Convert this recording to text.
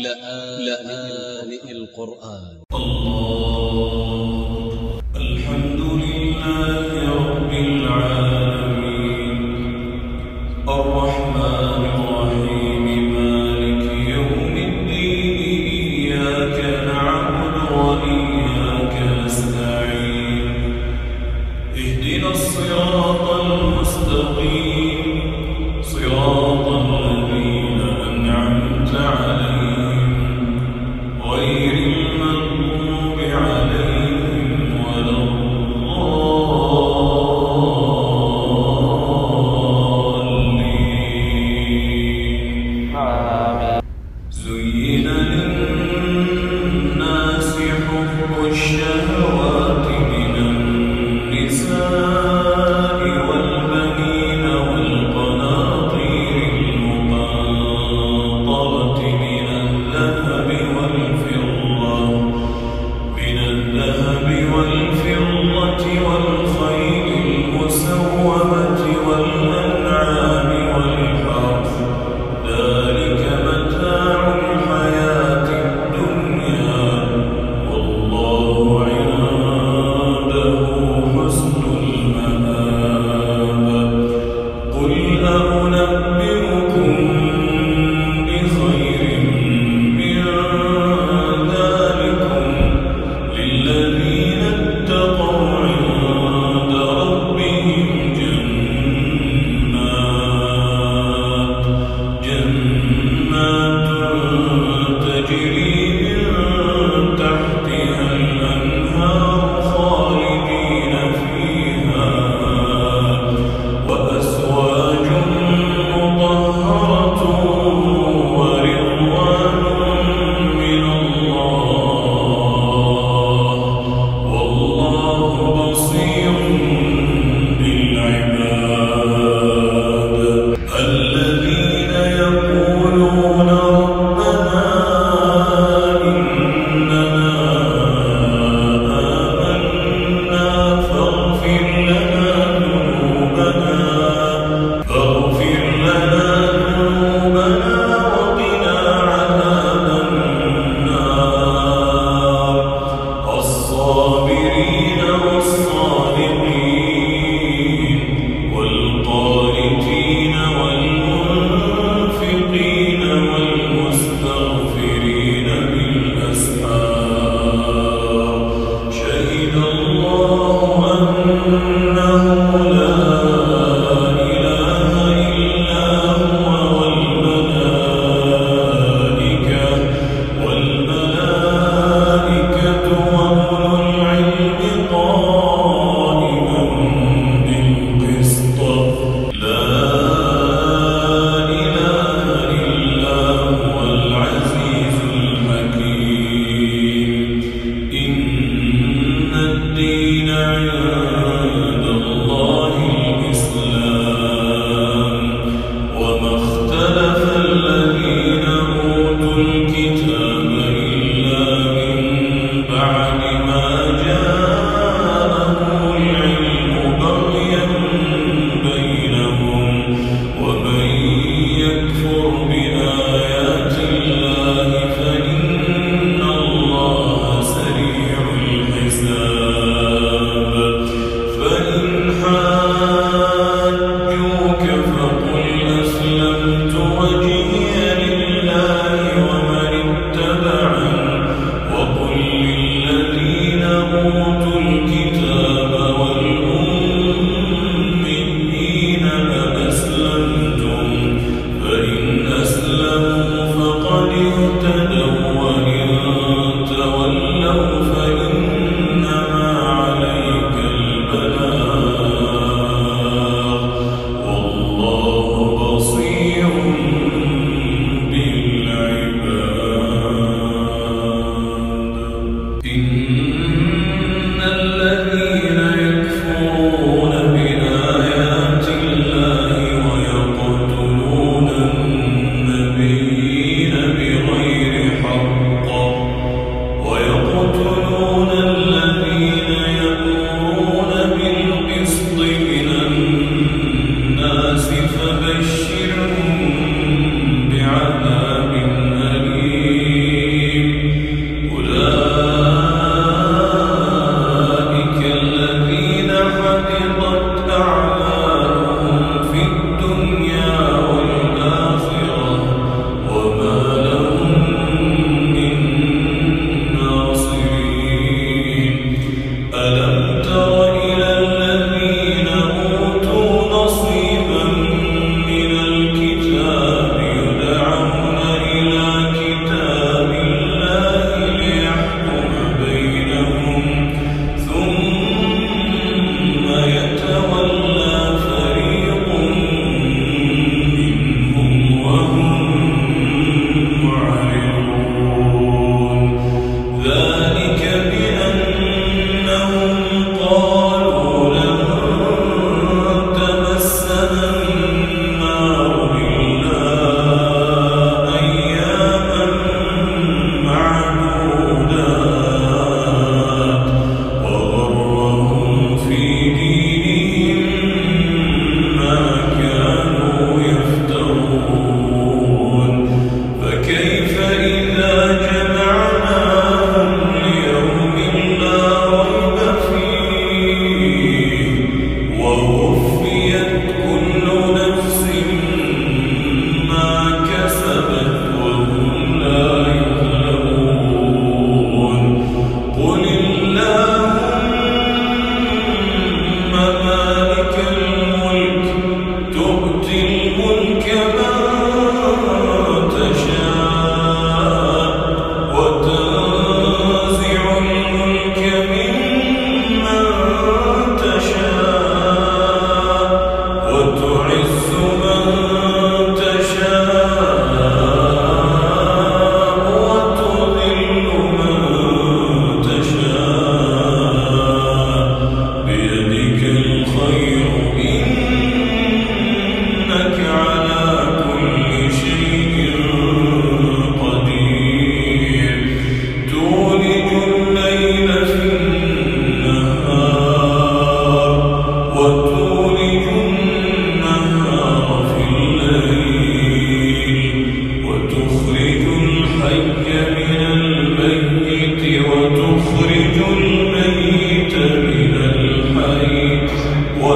لآن القرآن. الله الحمد لله رب العالمين. فبشرهم بعذاب.